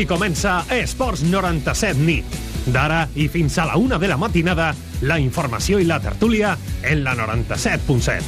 Així comença Esports 97 nit. D'ara i fins a la una de la matinada, la informació i la tertúlia en la 97.7.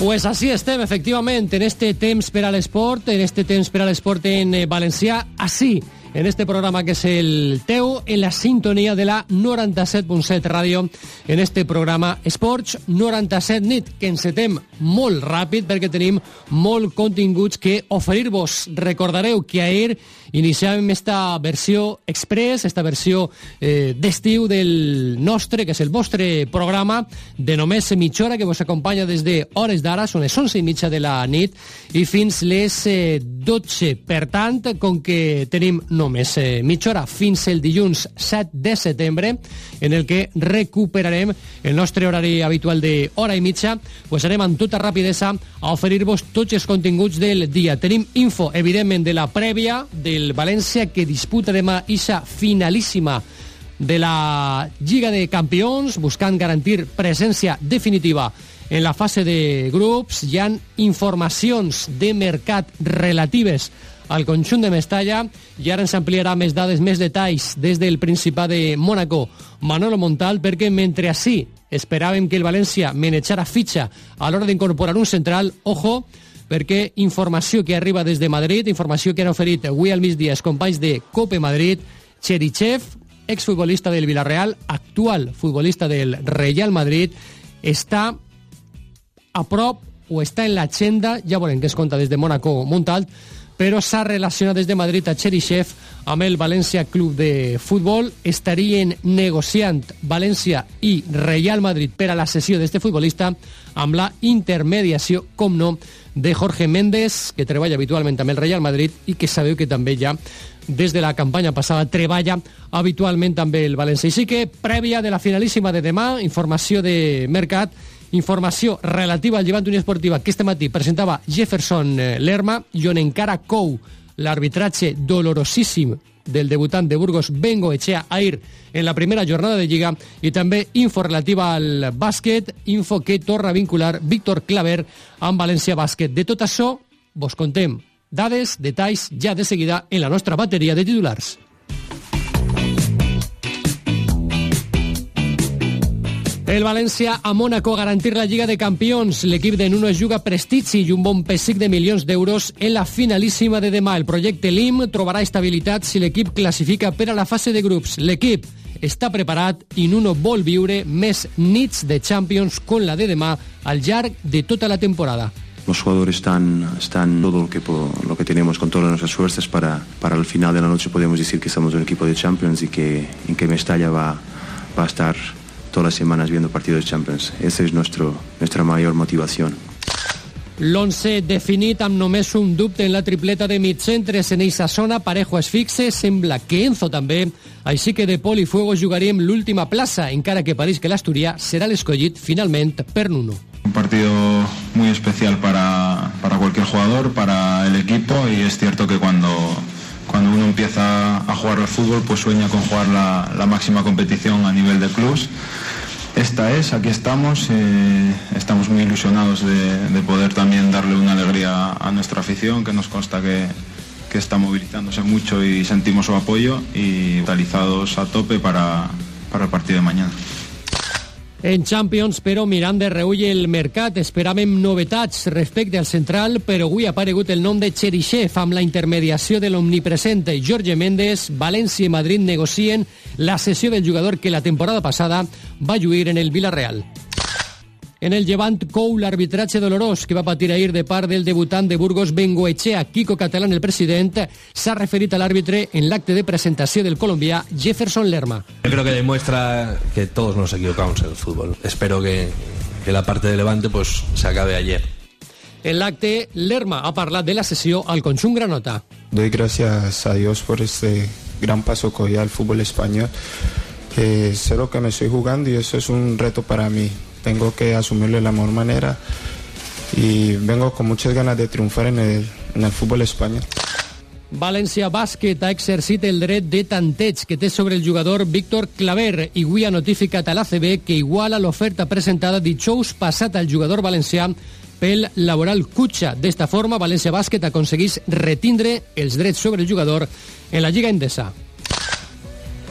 Pues así estem, efectivament, en este temps per a l'esport, en este temps per a l'esport en eh, valencià, així, en este programa que és el teu, en la sintonia de la 97.7 ràdio, en este programa Esports 97 nit, que encetem molt ràpid perquè tenim molt continguts que oferir-vos. Recordareu que ahir iniciàvem esta versió express, esta versió eh, d'estiu del nostre, que és el vostre programa, de només mitja hora, que vos acompanya des de hores d'ara, són les 11 i mitja de la nit, i fins les eh, 12. Per tant, com que tenim només eh, mitja hora fins el dilluns 7 de setembre, en el que recuperarem el nostre horari habitual de hora i mitja, pues anem amb tota rapidesa a oferir-vos tots els continguts del dia. Tenim info, evidentment, de la prèvia del València que disputa demà ixa finalíssima de la Lliga de Campions, buscant garantir presència definitiva en la fase de grups. Hi han informacions de mercat relatives al conjunt de Mestalla. I ara ens ampliarà més dades, més detalls des del Principat de Mónaco, Manolo Montal, perquè mentre així esperàvem que el València manejara fitxa a l'hora d'incorporar un central, ojo, perquè informació que arriba des de Madrid, informació que han oferit avui al migdia els companys de Cope Madrid, Cherichev, exfutbolista del Villarreal, actual futbolista del Real Madrid, està a prop o està en l'agenda, ja veurem què es conta des de Mónaco Montalt, però s'ha relacionat des de Madrid a Cherichev amb el València Club de Futbol. Estarien negociant València i Real Madrid per a la sessió d'este futbolista amb la intermediació, com no, de Jorge Méndez, que treballa habitualment amb el Real Madrid i que sabeu que també ja des de la campanya passada treballa habitualment amb el València. I sí que prèvia de la finalíssima de demà, informació de mercat, informació relativa al Llevant Unió Esportiva que este matí presentava Jefferson eh, Lerma i on encara cou l'arbitratge dolorosíssim del debutant de Burgos Bengo Echea Air en la primera jornada de Lliga i també info relativa al bàsquet, info que torna a vincular Víctor Claver amb València Bàsquet. De tot això vos contem dades, detalls ja de seguida en la nostra bateria de titulars. El València a Mónaco garantir la Lliga de Campions. L'equip de Nuno es juga prestigi i un bon pessic de milions d'euros en la finalíssima de demà. El projecte LIM trobarà estabilitat si l'equip classifica per a la fase de grups. L'equip està preparat i Nuno vol viure més nits de Champions con la de demà al llarg de tota la temporada. Los jugadores están, están todo lo que, lo que tenemos con todas nuestras fuerzas para, para el final de la noche podemos decir que somos un equipo de Champions y que, en que Mestalla va, va a estar todas las semanas viendo partidos de Champions. Esa es nuestro, nuestra mayor motivación. L'11 definit amb només un dubte en la tripleta de mitcentres en eixa zona, Parejo es fixe, sembla que Enzo també, així que de Pol i Fuego jugaríem l'última plaça, encara que pareix que l'Asturià serà l'escollit finalment per Nuno. Un partido muy especial para, para cualquier jugador, para el equipo y es cierto que cuando, cuando uno empieza a jugar al fútbol pues sueña con jugar la, máxima competición a nivel de clubs esta es, aquí estamos, eh, estamos muy ilusionados de, de, poder también darle una alegría a nuestra afición, que nos consta que, que está movilizándose mucho y sentimos su apoyo y realizados a tope para, para el partido de mañana. En Champions, però mirant de reull el mercat, esperàvem novetats respecte al central, però avui ha aparegut el nom de Cherichev amb la intermediació de l'omnipresent Jorge Méndez. València i Madrid negocien la sessió del jugador que la temporada passada va lluir en el Villarreal. En el llevant cou l'arbitratge dolorós que va patir ahir de part del debutant de Burgos Bengoechea. Kiko Catalán, el president, s'ha referit a l'àrbitre en l'acte de presentació del colombià Jefferson Lerma. Yo creo que demuestra que todos nos equivocamos en el fútbol. Espero que, que la parte de Levante pues, se acabe ayer. En l'acte, Lerma ha parlat de la sessió al conjunt granota. Doy gracias a Dios por este gran paso que hoy al fútbol español. Eh, sé lo que me estoy jugando y eso es un reto para mí. Tengo que asumirlo de la mejor manera y vengo con muchas ganas de triunfar en el, en el fútbol español. València Bàsquet ha exercit el dret de tanteig que té sobre el jugador Víctor Claver i avui ha notificat a l'ACB que iguala l'oferta presentada dijous passat al jugador valencià pel laboral Cutxa. D'esta forma, València Bàsquet aconseguís retindre els drets sobre el jugador en la Lliga Endesa.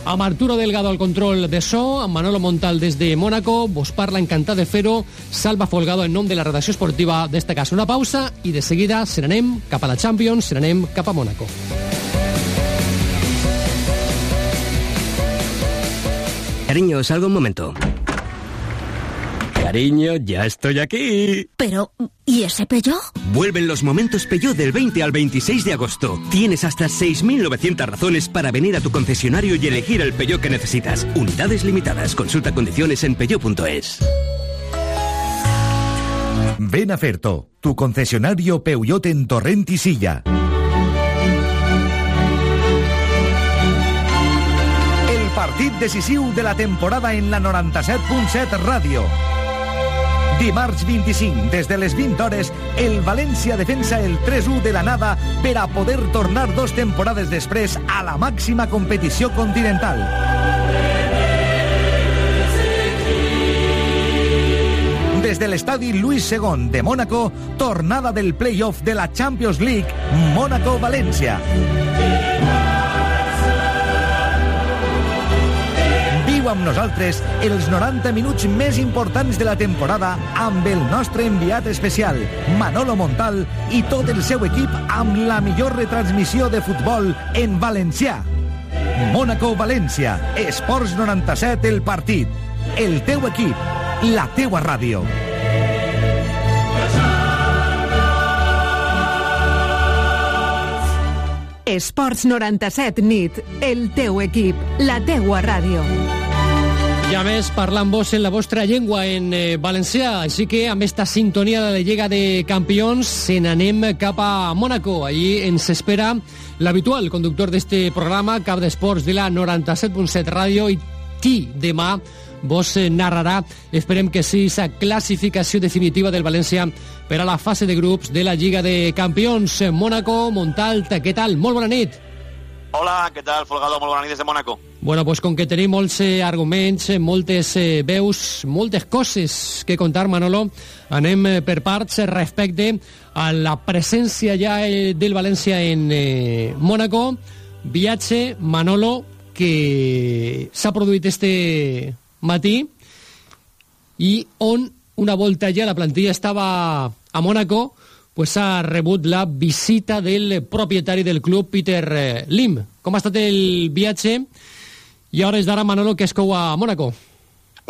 Amb Arturo Delgado al control de so, amb Manolo Montal des de Mónaco, vos parla encantat de fer-ho, Salva Folgado en nom de la redacció esportiva d'esta casa. Una pausa i de seguida se n'anem cap a la Champions, se n'anem cap a Mónaco. Cariño, salgo un momento. Cariño, ya estoy aquí. Pero, ¿y ese Peugeot? Vuelven los momentos Peugeot del 20 al 26 de agosto. Tienes hasta 6.900 razones para venir a tu concesionario y elegir el Peugeot que necesitas. Unidades limitadas. Consulta condiciones en peugeot.es. Ven a Ferto, tu concesionario Peugeot en Torrent y Silla. El partit decisiu de la temporada en la 97.7 Ràdio. Dimarts 25, des de les 20 hores, el València defensa el 3-1 de la nada per a poder tornar dos temporades després a la màxima competició continental. Des de l'estadi Luis II de Mónaco, tornada del play-off de la Champions League, Mónaco-València. Amb nosaltres els 90 minuts més importants de la temporada amb el nostre enviat especial, Manolo Montal, i tot el seu equip amb la millor retransmissió de futbol en valencià. Mónaco-València, Esports 97 el partit. El teu equip, la teua ràdio. Esports 97 nit, el teu equip, la teua ràdio. I a més, parlar amb vos en la vostra llengua en eh, valencià. Així que amb esta sintonia de la Lliga de Campions se n'anem cap a Mónaco. Allí ens espera l'habitual conductor d'este programa, cap d'esports de la 97.7 Ràdio i qui demà vos narrarà, esperem que sí, sa classificació definitiva del València per a la fase de grups de la Lliga de Campions. Mónaco, Montalt, què tal? Molt bona nit. Hola, què tal, Folgado? Molt bona nit des de Mónaco. Bueno, pues com que tenim molts eh, arguments, eh, moltes eh, veus, moltes coses que contar, Manolo, anem eh, per parts respecte a la presència ja eh, del València en eh, Mónaco. Viatge, Manolo, que s'ha produït este matí i on una volta ja la plantilla estava a Mónaco pues ha rebut la visita del propietari del club, Peter eh, Lim. Com ha estat el viatge? I ara és d'ara Manolo que es cou a Mónaco.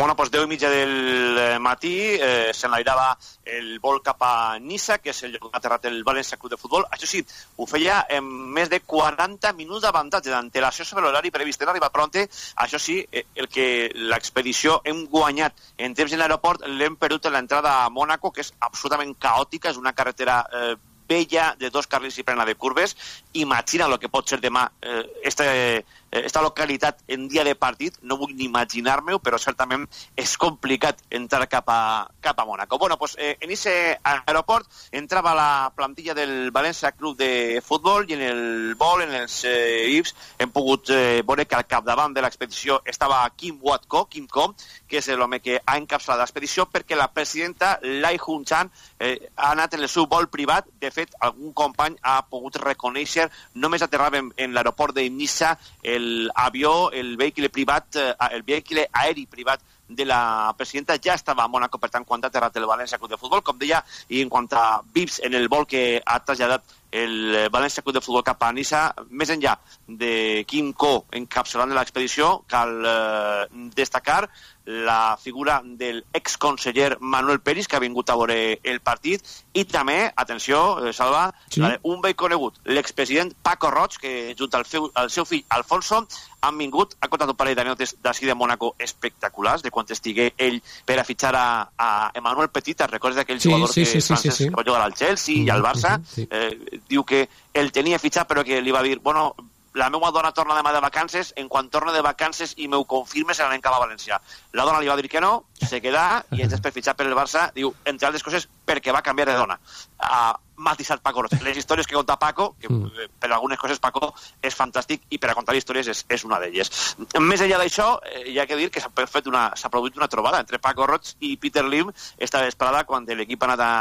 Bueno, pues 10 i mitja del eh, matí eh, s'enlairava el vol cap a Nissa, que és el lloc aterrat el València Club de Futbol. Això sí, ho feia en més de 40 minuts d'avantatge d'antelació sobre l'horari previst. Hem arribat pronte. Això sí, eh, el que l'expedició hem guanyat en temps en l'aeroport l'hem perdut en l'entrada a Mónaco, que és absolutament caòtica, és una carretera eh, vella de dos carrils i plena de curves. Imagina el que pot ser demà eh, eh, esta localitat en dia de partit, no vull ni imaginar-me-ho, però certament és complicat entrar cap a, cap a Mónaco. Bueno, pues, eh, en aquest aeroport entrava la plantilla del València Club de Futbol i en el vol, en els eh, IPS, hem pogut eh, veure que al capdavant de l'expedició estava Kim Watko, Kim Ko, que és l'home que ha encapçalat l'expedició, perquè la presidenta Lai Hun-chan eh, ha anat en el seu vol privat. De fet, algun company ha pogut reconèixer, només aterrava en, l'aeroport de Nissa, el avió, el vehicle privat, eh, el vehicle aeri privat de la presidenta. Ja estava a Mónaco, per tant, quan ha aterrat el València Club de Futbol, com deia, i en quant a VIPs en el vol que ha traslladat el València Club de Futbol cap a Nissa, més enllà de Kim Ko encapçalant l'expedició, cal eh, destacar la figura del exconseller Manuel Peris, que ha vingut a veure el partit, i també, atenció, eh, Salva, Sí. un vell conegut, l'expresident Paco Roig, que junt al, feu, al seu fill Alfonso han vingut, ha contat un parell d'anècdotes d'ací de Mónaco espectaculars, de quan estigué ell per a fitxar a, a Emmanuel Petit, te'n recordes d'aquell Sí, jugador sí, que, sí, sí, francès sí, sí. que va jugar al Chelsea i al Barça, sí, sí. eh, diu que el tenia fitxat però que li va dir, bueno, la meva dona torna demà de vacances, en quan torna de vacances i m'ho confirme se n'anem cap a València. La dona li va dir que no, se quedà i ens per fitxar per el Barça, diu, entre altres coses, perquè va canviar de dona. Ha matisat Paco Roig. Les històries que conta Paco, que mm. per algunes coses Paco és fantàstic i per a contar històries és, és una d'elles. Més enllà d'això, eh, hi ha que dir que s'ha produït una trobada entre Paco Roig i Peter Lim esta vesprada quan l'equip ha anat a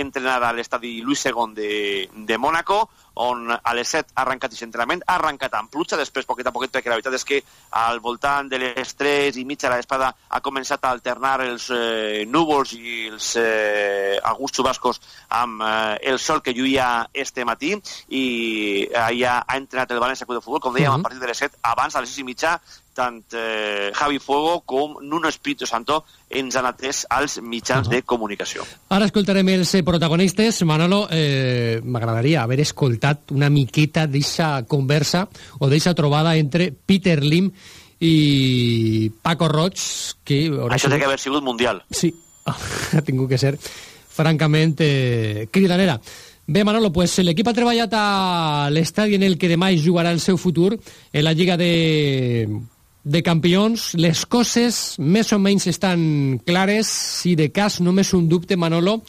entrenar a l'estadi Luis II de, de Mónaco, on a les 7 ha arrencat aquest entrenament, ha arrencat amb pluja, després poquet a poquet, perquè la veritat és que al voltant de les 3 i mitja la vesprada ha començat a alternar els eh, núvols i els eh, alguns xubascos amb eh, el sol que lluïa este matí i ja ha entrenat el València Club de Futbol, com dèiem, uh -huh. a partir de les 7, abans a les 6 i mitja tant eh, Javi Fuego com Nuno Espíritu Santo ens han atès als mitjans uh -huh. de comunicació. Ara escoltarem els eh, protagonistes. Manolo, eh, m'agradaria haver escoltat una miqueta d'eixa conversa o d'eixa trobada entre Peter Lim i Paco Roig, que... Això té que haver sigut mundial. Sí, ha tingut que ser francament eh, cridanera. Bé, Manolo, pues l'equip ha treballat a l'estadi en el que demà jugarà el seu futur en la Lliga de, de Campions. Les coses més o menys estan clares. Si de cas només un dubte, Manolo,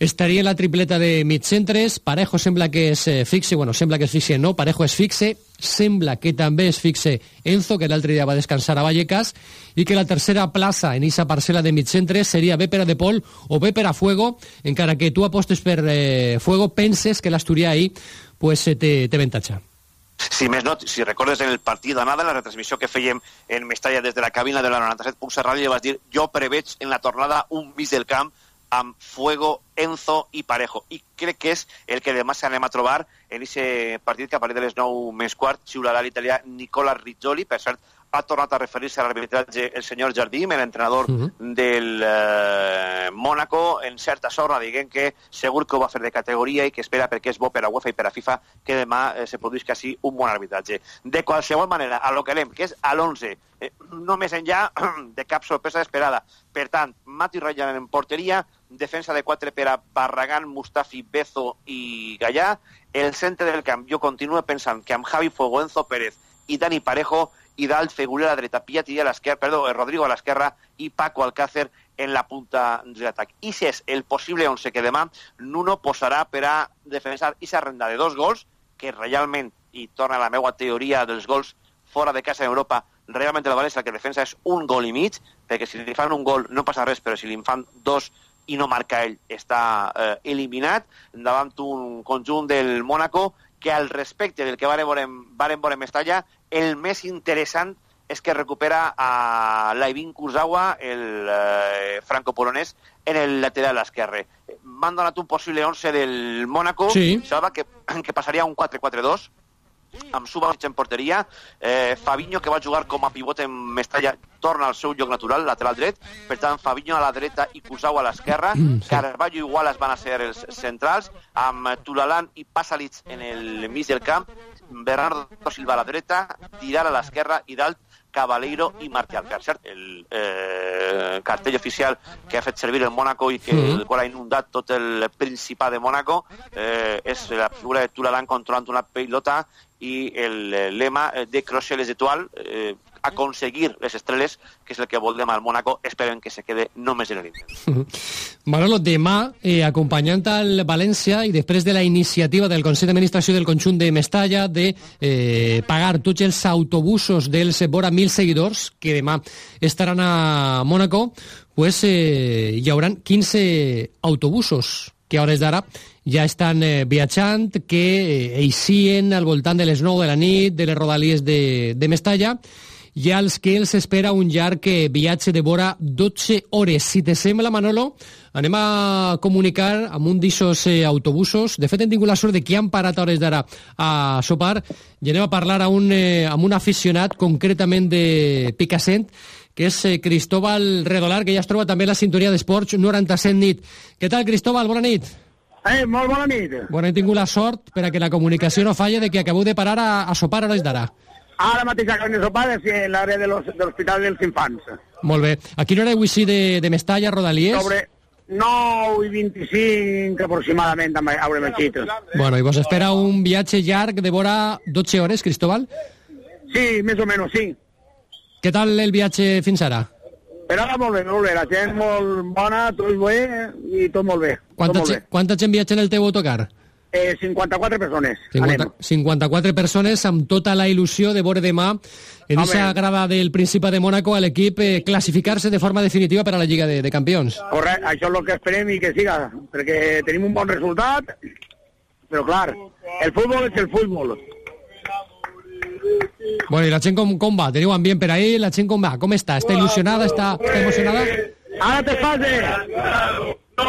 estaria la tripleta de mitcentres. Parejo sembla que es eh, fixe, bueno, sembla que es fixe, no, Parejo es fixe. Sembla que també es fixe Enzo, que l'altre dia va descansar a Vallecas, i que la tercera plaça en aquesta parcel·la de mitcentres seria bé per a De Pol o bé per a Fuego, que tu apostes per eh, Fuego, penses que l'Asturià ahir pues, té, té avantatge. Si més no, si recordes en el partit d'anada, la retransmissió que fèiem en Mestalla des de la cabina de la 97.7 Ràdio, vas dir jo preveig en la tornada un mig del camp amb Fuego, Enzo i Parejo. I crec que és el que demà s'anem a trobar en aquest partit que a partir de les 9 més quart xiularà l'italià Nicola Rizzoli. Per cert, ha tornat a referir-se a l'arbitratge el senyor Jardim, l'entrenador uh -huh. del eh, Mónaco, en certa sorra, diguem que segur que ho va fer de categoria i que espera perquè és bo per a UEFA i per a FIFA que demà eh, se produïsca així un bon arbitratge. De qualsevol manera, a lo que anem, que és a l'11, eh, no més enllà de cap sorpresa esperada. Per tant, Mati Rayan en porteria, defensa de 4 per a Barragán, Mustafi, Bezo i Gallà. El centre del camp, jo continuo pensant que amb Javi Fuego, Enzo Pérez i Dani Parejo i dalt Fegulé a la dreta, Piatti a l'esquerra, perdó, eh, Rodrigo a l'esquerra i Paco Alcácer en la punta de l'atac. I si és el possible 11 que demà Nuno posarà per a defensar aquesta renda de dos gols, que realment, i torna a la meva teoria dels gols fora de casa en Europa, realment el València que defensa és un gol i mig, perquè si li fan un gol no passa res, però si li fan dos i no marca ell, està eh, eliminat davant un conjunt del Mónaco que al respecte del que varen veure, varen veure Mestalla, el més interessant és que recupera a Laivin Kurzawa, el eh, franco-polonès, en el lateral esquerre. M'han donat un possible 11 del Mónaco, sí. que, que passaria un 4-4-2, amb Subasic en porteria, eh, Fabinho, que va jugar com a pivot en Mestalla, torna al seu lloc natural, lateral dret, per tant, Fabinho a la dreta i Cusau a l'esquerra, mm, sí. Carballo i Wallace van a ser els centrals, amb Tulalan i Pasalic en el mig del camp, Bernardo Silva a la dreta, Tirar a l'esquerra i dalt Cabaleiro i Martial. Per cert, el eh, cartell oficial que ha fet servir el Mónaco i que mm. el qual ha inundat tot el Principat de Mónaco eh, és la figura de Tulalan controlant una pilota i el eh, lema eh, de Crochet Etoiles, eh, aconseguir les estrelles, que és el que volem al Mónaco, esperem que se quede només en l'Inter. Manolo, demà, eh, acompanyant al València i després de la iniciativa del Consell d'Administració del conjunt de Mestalla de eh, pagar tots els autobusos dels vora mil seguidors que demà estaran a Mónaco, pues, eh, hi haurà 15 autobusos que a hores d'ara ja estan eh, viatjant, que eh, eixien al voltant de les 9 de la nit, de les rodalies de, de Mestalla, i als que els espera un llarg eh, viatge de vora 12 hores. Si te sembla, Manolo, anem a comunicar amb un d'aixòs eh, autobusos. De fet, hem tingut la sort de que han parat a hores d'ara a sopar i anem a parlar a un, eh, amb un aficionat concretament de Picassent, que és eh, Cristóbal Redolar, que ja es troba també a la sintonia d'Esports 97 nit. Què tal, Cristóbal? Bona nit. Eh, molt bona nit. Bueno, he tingut la sort, per a que la comunicació no falle, de que acabeu de parar a, a sopar a l'hores d'ara. Ara mateix acabem de sopar és l'àrea de l'Hospital dels Infants. Molt bé. A quina hora heu eixit de, de Mestalla, Rodalies? Sobre 9 i 25 aproximadament haurem eixit. Bueno, i vos espera un viatge llarg de vora 12 hores, Cristóbal? Sí, més o menys, sí. Què tal el viatge fins ara? Per ara molt bé, molt bé, la gent molt bona, tot bé i tot molt bé. Quanta, tot molt gent, quanta gent viatja en el teu autocar? Eh, 54 persones. 50, Anem. 54 persones amb tota la il·lusió de veure demà en aquesta grada del Principat de Mónaco a l'equip eh, classificar-se de forma definitiva per a la Lliga de, de Campions. Correcte, això és el que esperem i que siga, perquè tenim un bon resultat, però clar, el futbol és el futbol. Bueno, y la Chen Comba, te digo bien, pero ahí la Chen Comba, ¿cómo está? ¿Está ilusionada? ¿Está, emocionada? ¡Ahora te falte! ¡No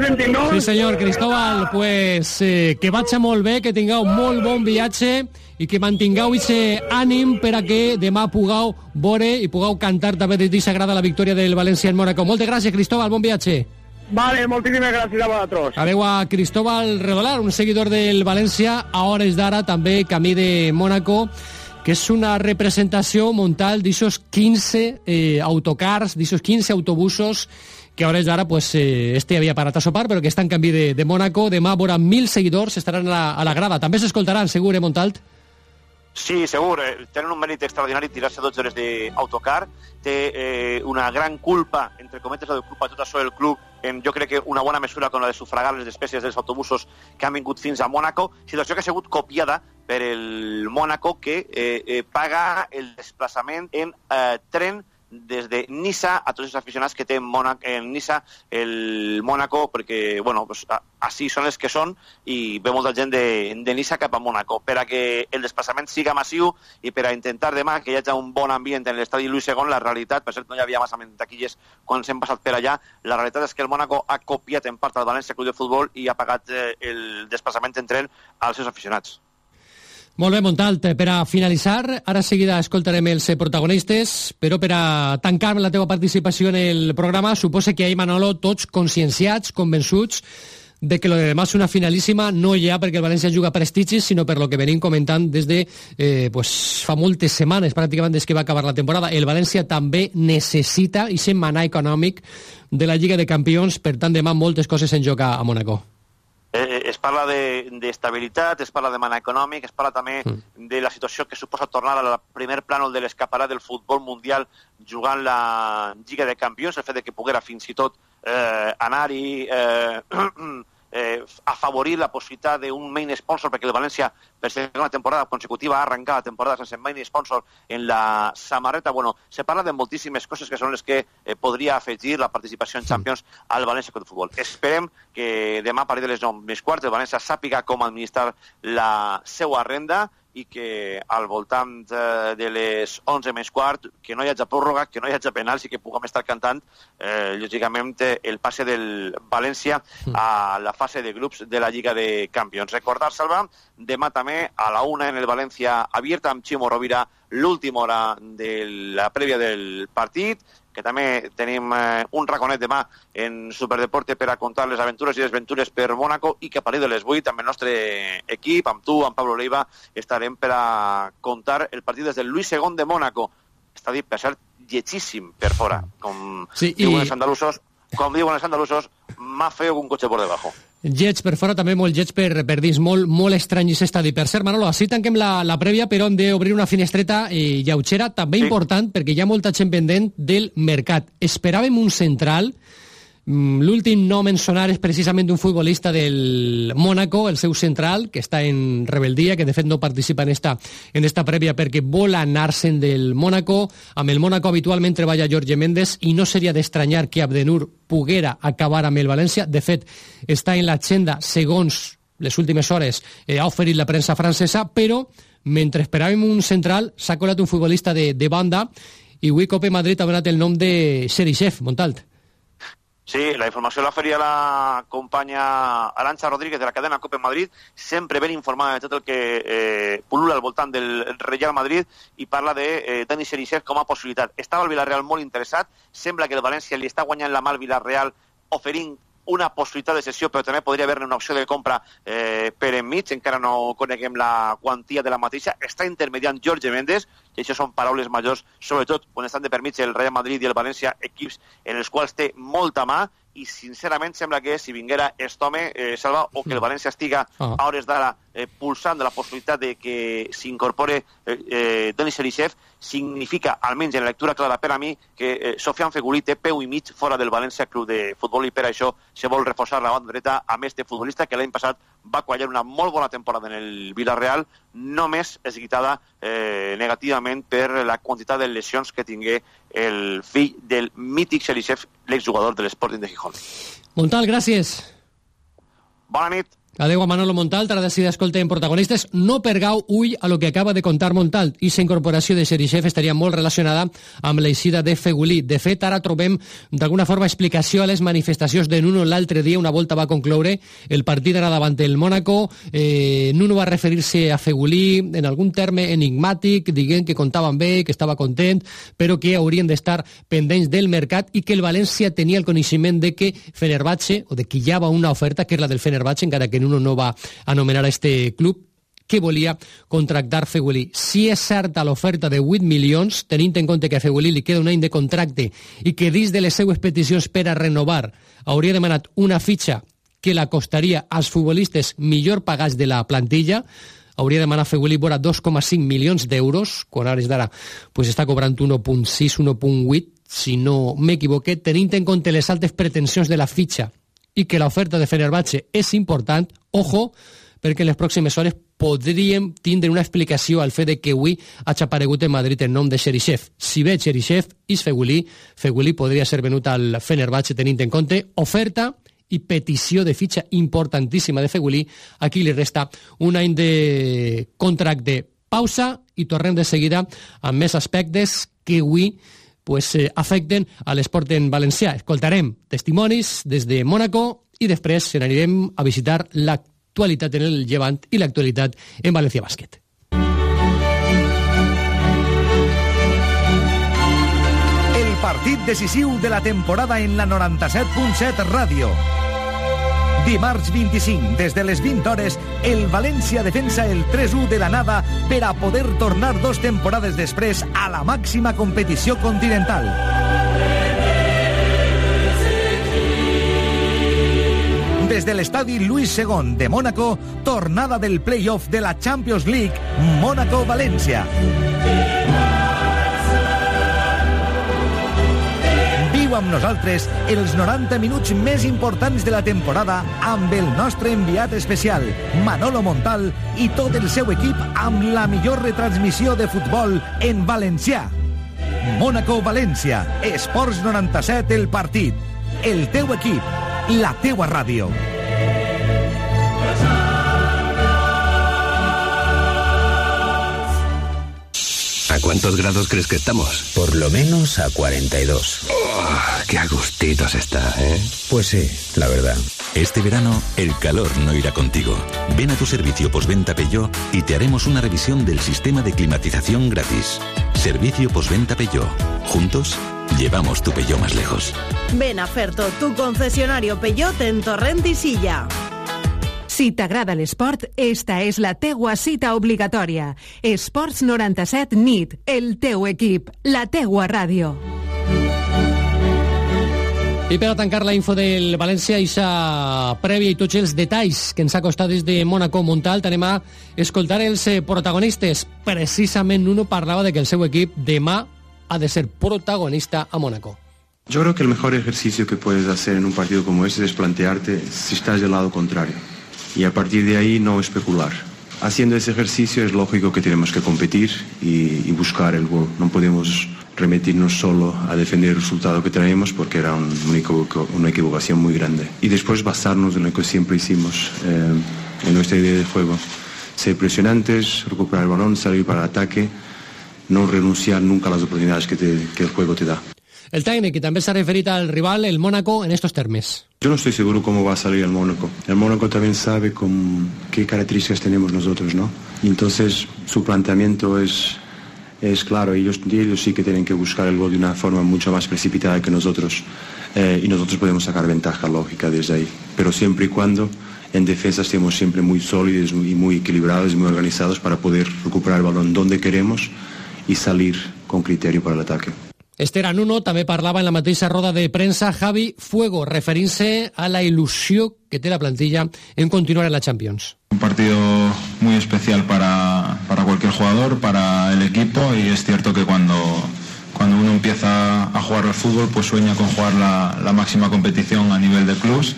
29. Sí senyor, Cristóbal, pues, eh, que vagi molt bé, que tingueu molt bon viatge i que mantingueu aquest ànim per a que demà pugueu vore i pugueu cantar també de d'aquesta la victòria del València en Mónaco. Moltes gràcies, Cristóbal, bon viatge. Vale, moltíssimes gràcies a vosaltres. Adeu a Cristóbal Redolar, un seguidor del València, a hores d'ara també camí de Mónaco que és una representació muntal d'aixòs 15 eh, autocars, d'aixòs 15 autobusos que a hores d'ara pues, eh, este havia parat a sopar, però que està en canvi de, de Mónaco. Demà vora mil seguidors estaran a la, a la grada. També s'escoltaran, segur, eh, Montalt? Sí, segur. Eh, tenen un mèrit extraordinari tirar-se 12 hores d'autocar. Té eh, una gran culpa, entre cometes, la de culpa tot això del club, en, jo crec que una bona mesura com la de sufragar les despeses dels autobusos que han vingut fins a Mònaco, situació que ha sigut copiada per el Mònaco que eh, eh, paga el desplaçament en eh, tren des de Nissa a tots els aficionats que té en, Nissa el Mónaco, perquè, bueno, pues, a, així són els que són i ve molta gent de, de Nissa cap a Mónaco. Per a que el desplaçament siga massiu i per a intentar demà que hi hagi un bon ambient en l'estadi Lluís II, la realitat, per cert, no hi havia massa taquilles quan s'hem passat per allà, la realitat és que el Mónaco ha copiat en part el València Club de Futbol i ha pagat eh, el desplaçament en tren als seus aficionats. Molt bé, Montalt. Per a finalitzar, ara seguida escoltarem els eh, protagonistes, però per a tancar la teva participació en el programa, suposa que hi ha, Manolo, tots conscienciats, convençuts, de que lo de demà és una finalíssima no ja perquè el València juga prestigis, sinó per lo que venim comentant des de eh, pues, fa moltes setmanes, pràcticament des que va acabar la temporada. El València també necessita i ser manar econòmic de la Lliga de Campions, per tant demà moltes coses en joc a, a Mónaco. Eh, es parla d'estabilitat, de, es parla de mana econòmic, es parla també mm. de la situació que suposa tornar al primer plànol de l'escaparat del futbol mundial jugant la Lliga de Campions, el fet de que poguera fins i tot eh, anar-hi eh, eh, afavorir la possibilitat d'un main sponsor, perquè el València per segona temporada consecutiva ha arrencat la temporada sense main sponsor en la samarreta. Bueno, se parla de moltíssimes coses que són les que eh, podria afegir la participació en Champions al València Club de Futbol. Esperem que demà a partir de les 9 més quarts el València sàpiga com administrar la seva renda i que al voltant eh, de les 11 més quart, que no hi hagi pròrroga, que no hi hagi penals i que puguem estar cantant, eh, lògicament, el passe del València a la fase de grups de la Lliga de Campions. Recordar, Salva, demà també a la una en el València abierta amb Ximo Rovira l'última hora de la prèvia del partit, que també tenim eh, un raconet demà en Superdeporte per a contar les aventures i desventures per Mónaco i que a partir de les 8 amb el nostre equip, amb tu, amb Pablo Leiva, estarem per a contar el partit des del Luis II de Mónaco. Està dit, per cert, lletjíssim per fora, com Sí, i- diuen els andalusos, com diuen els andalusos, más feo que un cotxe por debajo. Lleig per fora, també molt lleig per, per dins, molt, molt estrany aquest estadi. Per cert, Manolo, així tanquem la, la prèvia, però hem d'obrir una finestreta eh, lleugera, també sí. important, perquè hi ha molta gent pendent del mercat. Esperàvem un central, l'últim nom en sonar és precisament un futbolista del Mónaco, el seu central, que està en rebeldia, que de fet no participa en esta, en esta prèvia perquè vol anar-se'n del Mónaco. Amb el Mónaco habitualment treballa Jorge Méndez i no seria d'estranyar que Abdenur poguera acabar amb el València. De fet, està en l'agenda, segons les últimes hores, eh, ha oferit la premsa francesa, però mentre esperàvem un central, s'ha colat un futbolista de, de banda i avui Cope Madrid ha donat el nom de Xerichev, Montalt. Sí, la informació la faria la companya Arancha Rodríguez de la cadena Cope Madrid, sempre ben informada de tot el que eh, pulula al voltant del Real Madrid i parla de eh, Dani Sericev com a possibilitat. Estava el Villarreal molt interessat, sembla que el València li està guanyant la mà al Villarreal oferint una possibilitat de sessió, però també podria haver-ne una opció de compra eh, per enmig, encara no coneguem la quantia de la mateixa. Està intermediant Jorge Méndez, i això són paraules majors, sobretot quan estan de permís el Real Madrid i el València, equips en els quals té molta mà, i sincerament sembla que si vinguera Estome, eh, Salva, o que el València estiga Ah. a hores d'ara eh, pulsant de la possibilitat de que s'incorpore eh, eh, Denis Elisev, significa, almenys en la lectura clara per a mi, que eh, Sofian Fegulí té peu i mig fora del València Club de Futbol i per això se vol reforçar la banda dreta amb este futbolista que l'any passat va quallar una molt bona temporada en el Villarreal, només esguitada eh, negativament per la quantitat de lesions que tingué el fill del mític Xerisev, l'exjugador de l'Sporting de Gijón. Montal, gràcies. Bona nit. Adeu a Manolo Montal, ara de escoltem protagonistes. No pergau ull a lo que acaba de contar Montal. I la incorporació de Xerixef estaria molt relacionada amb l'eixida de Fegulí. De fet, ara trobem d'alguna forma explicació a les manifestacions de Nuno l'altre dia. Una volta va concloure el partit ara davant el Mónaco. Eh, Nuno va referir-se a Fegulí en algun terme enigmàtic, dient que comptaven bé, que estava content, però que haurien d'estar pendents del mercat i que el València tenia el coneixement de que Fenerbahce, o de que hi havia una oferta, que és la del Fenerbahce, encara que Nuno no va anomenar a este club, que volia contractar Fegulí. Si és certa l'oferta de 8 milions, tenint en compte que a Fegulí li queda un any de contracte i que dins de les seues peticions per a renovar hauria demanat una fitxa que la costaria als futbolistes millor pagats de la plantilla, hauria demanat Fegulí vora 2,5 milions d'euros, quan ara és d'ara pues està cobrant 1,6, 1,8, si no m'equivoqué, tenint en compte les altes pretensions de la fitxa i que l'oferta de Fenerbahce és important, ojo, perquè en les pròximes hores podríem tindre una explicació al fet de que avui ha aparegut en Madrid el nom de Xerixef. Si ve Xerixef, és Fegulí, Fegulí podria ser venut al Fenerbahce tenint en compte oferta i petició de fitxa importantíssima de Fegulí. Aquí li resta un any de contracte. Pausa i tornem de seguida amb més aspectes que avui pues, eh, afecten a l'esport en valencià. Escoltarem testimonis des de Mónaco i després anirem a visitar l'actualitat en el Llevant i l'actualitat en València Bàsquet. El partit decisiu de la temporada en la 97.7 Ràdio. Dimarts 25, des de les 20 hores, el València defensa el 3-1 de la nada per a poder tornar dos temporades després a la màxima competició continental. Des de l'estadi Luis II de Mónaco, tornada del play-off de la Champions League, Mónaco-València. Viu amb nosaltres els 90 minuts més importants de la temporada amb el nostre enviat especial, Manolo Montal, i tot el seu equip amb la millor retransmissió de futbol en valencià. Mónaco-València, Esports 97 el partit. El teu equip, la teua ràdio. ¿A cuántos grados crees que estamos? Por lo menos a 42. Oh, ¡Qué a gustitos está, ¿eh? Pues sí, la verdad. Este verano, el calor no irá contigo. Ven a tu servicio postventa Peugeot y te haremos una revisión del sistema de climatización gratis. Servicio postventa Peugeot. Juntos, llevamos tu Peugeot más lejos. Ven a Ferto, tu concesionario Peugeot en Torrent i Silla. Si t'agrada l'esport, esta és la teua cita obligatòria. Esports 97 NIT, el teu equip, la teua ràdio. I per a tancar la info del València, ixa prèvia i tots els detalls que ens ha costat des de Mónaco Montal, anem a escoltar els eh, protagonistes. Precisament uno parlava de que el seu equip demà ha de ser protagonista a Mónaco. Yo creo que el mejor ejercicio que puedes hacer en un partido como este es plantearte si estás del lado contrario y a partir de ahí no especular. Haciendo ese ejercicio es lógico que tenemos que competir y, buscar el gol. No podemos remitirnos solo a defender el resultado que traemos porque era una equivocación muy grande. Y después basarnos en lo que siempre hicimos, eh, en nuestra idea de juego. Ser presionantes, recuperar el balón, salir para el ataque, no renunciar nunca a las oportunidades que el juego te da. El tècnic, que també s'ha referit al rival, el Mónaco, en estos termes. Yo no estoy seguro cómo va a salir el Mónaco. El Mónaco también sabe con qué características tenemos nosotros, ¿no? Entonces su planteamiento es, es claro. Ellos, ellos sí que tienen que buscar el gol de una forma mucho más precipitada que nosotros. eh, y nosotros podemos sacar ventaja lógica desde ahí. Pero siempre y cuando en defensa estemos siempre muy sólidos y muy equilibrados y muy organizados para poder recuperar el balón donde queremos y salir con criterio para el ataque. Este era Nuno, també parlava en la mateixa roda de premsa Javi Fuego, referint-se a la il·lusió que té la plantilla en continuar en la Champions. Un partido muy especial para, para cualquier jugador, para el equipo y es cierto que cuando, cuando uno empieza a jugar al fútbol pues sueña con jugar la, la máxima competición a nivel de clubs.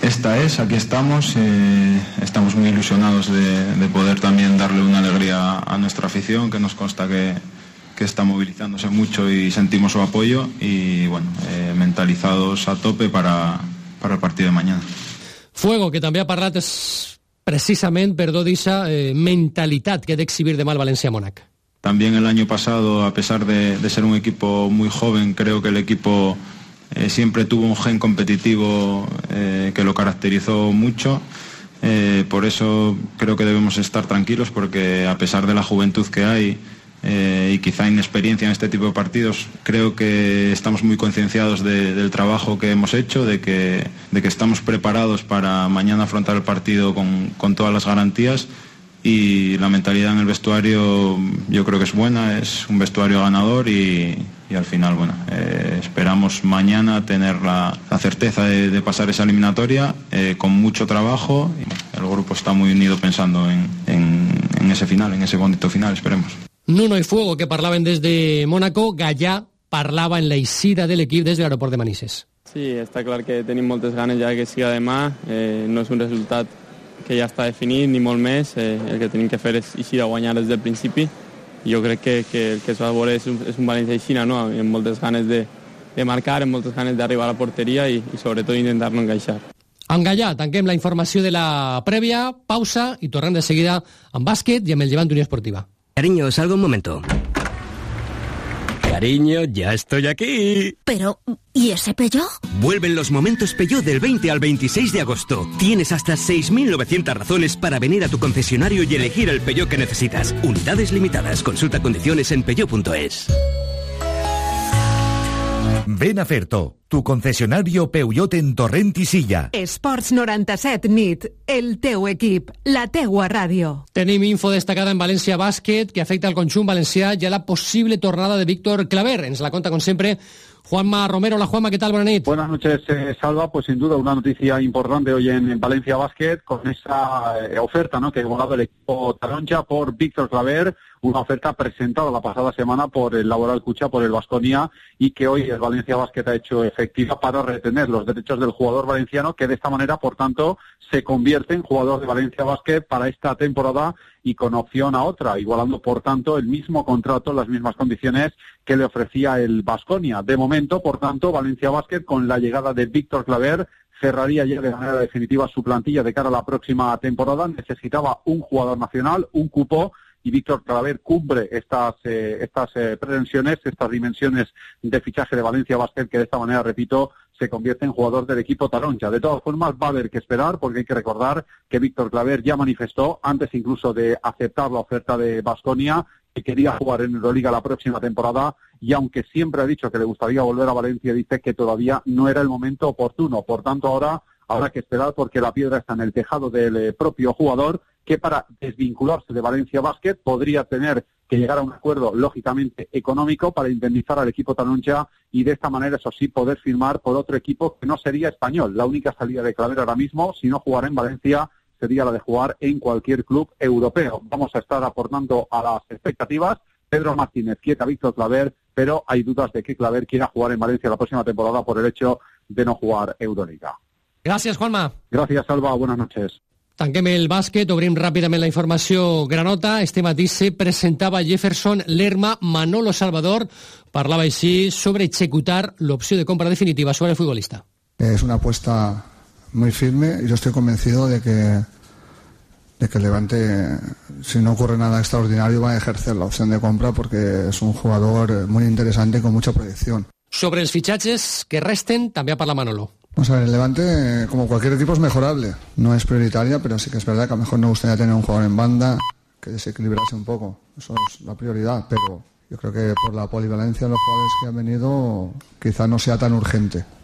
Esta es, aquí estamos, eh, estamos muy ilusionados de, de poder también darle una alegría a nuestra afición que nos consta que, que está movilizándose mucho y sentimos su apoyo y bueno, eh, mentalizados a tope para, para el partido de mañana. Fuego, que també ha parlat és precisament, perdó, d'eixa eh, mentalitat que ha d'exhibir demà el València-Mónac. También el año pasado, a pesar de, de, ser un equipo muy joven, creo que el equipo eh, siempre tuvo un gen competitivo eh, que lo caracterizó mucho. Eh, por eso creo que debemos estar tranquilos porque a pesar de la juventud que hay, eh, y quizá inexperiencia en este tipo de partidos, creo que estamos muy concienciados de, del trabajo que hemos hecho, de que, de que, estamos preparados para mañana afrontar el partido con, con, todas las garantías y la mentalidad en el vestuario yo creo que es buena, es un vestuario ganador y, y al final, bueno, eh, esperamos mañana tener la, certeza de, de, pasar esa eliminatoria eh, con mucho trabajo. El grupo está muy unido pensando en, en, en ese final, en ese bonito final, esperemos. Nuno i Fuego, que parlaven des de Mónaco, Gallà parlava en la eixida de l'equip des de l'aeroport de Manises. Sí, està clar que tenim moltes ganes ja que siga demà. Eh, no és un resultat que ja està definit, ni molt més. Eh, el que tenim que fer és eixir a guanyar des del principi. Jo crec que, que el que es va veure és un, és un València aixina, no? amb moltes ganes de, de marcar, amb moltes ganes d'arribar a la porteria i, i sobretot intentar no encaixar. En Gallà, tanquem la informació de la prèvia, pausa i tornem de seguida amb bàsquet i amb el Llevant Unió Esportiva. Cariño, salgo un momento. Cariño, ya estoy aquí. Pero, ¿y ese Peugeot? Vuelven los momentos Peugeot del 20 al 26 de agosto. Tienes hasta 6.900 razones para venir a tu concesionario y elegir el Peugeot que necesitas. Unidades limitadas. Consulta condiciones en peugeot.es. Ven a Ferto, tu concessionario Peugeot en Torrent i Silla. Esports 97 nit, el teu equip, la teua ràdio. Tenim info destacada en València Bàsquet que afecta al conjunt valencià i a la possible tornada de Víctor Claver. Ens la conta, com sempre, Juanma Romero. La Juanma, ¿qué tal? Buenas noches. Buenas noches, eh, Salva. Pues sin duda una noticia importante hoy en, en Valencia Basket con esa eh, oferta ¿no? que ha volado el equipo Taroncha por Víctor Claver, una oferta presentada la pasada semana por el Laboral Cucha, por el Vasconia, y que hoy el Valencia Basket ha hecho efectiva para retener los derechos del jugador valenciano, que de esta manera, por tanto, se convierte en jugador de Valencia Basket para esta temporada y con opción a otra, igualando, por tanto, el mismo contrato, las mismas condiciones que le ofrecía el Vasconia. De momento, por tanto, Valencia Basket, con la llegada de Víctor Claver, cerraría ya de manera definitiva su plantilla de cara a la próxima temporada. Necesitaba un jugador nacional, un cupo y Víctor Claver cumple estas, eh, estas eh, pretensiones, estas dimensiones de fichaje de Valencia Basket, que de esta manera, repito, se convierte en jugador del equipo Taroncha. De todas formas, va a haber que esperar, porque hay que recordar que Víctor Claver ya manifestó, antes incluso de aceptar la oferta de Basconia, que quería jugar en Euroliga la próxima temporada y aunque siempre ha dicho que le gustaría volver a Valencia, dice que todavía no era el momento oportuno. Por tanto, ahora habrá que esperar porque la piedra está en el tejado del eh, propio jugador que para desvincularse de Valencia Basket podría tener que llegar a un acuerdo lógicamente económico para indemnizar al equipo Tanuncha y de esta manera, eso sí, poder firmar por otro equipo que no sería español. La única salida de Claver ahora mismo, si no jugar en Valencia, sería la de jugar en cualquier club europeo. Vamos a estar aportando a las expectativas. Pedro Martínez quiere a Víctor Claver, pero hay dudas de que Claver quiera jugar en Valencia la próxima temporada por el hecho de no jugar Euroliga. Gràcies, Juanma. Gràcies, Salva. Buenas noches. Tanquem el bàsquet, obrim ràpidament la informació granota. Este matí se presentava Jefferson Lerma, Manolo Salvador parlava així sobre executar l'opció de compra definitiva sobre el futbolista. Es una apuesta muy firme y yo estoy convencido de que de que Levante, si no ocurre nada extraordinario, va a ejercer la opción de compra porque es un jugador muy interesante con mucha proyección. Sobre els fitxatges que resten, també ha parlat Manolo. Vamos a ver, el Levante, como cualquier equipo, es mejorable. No es prioritaria, pero sí que es verdad que a lo mejor nos gustaría tener un jugador en banda que desequilibrase un poco. Eso es la prioridad, pero yo creo que por la polivalencia de los jugadores que han venido, quizá no sea tan urgente.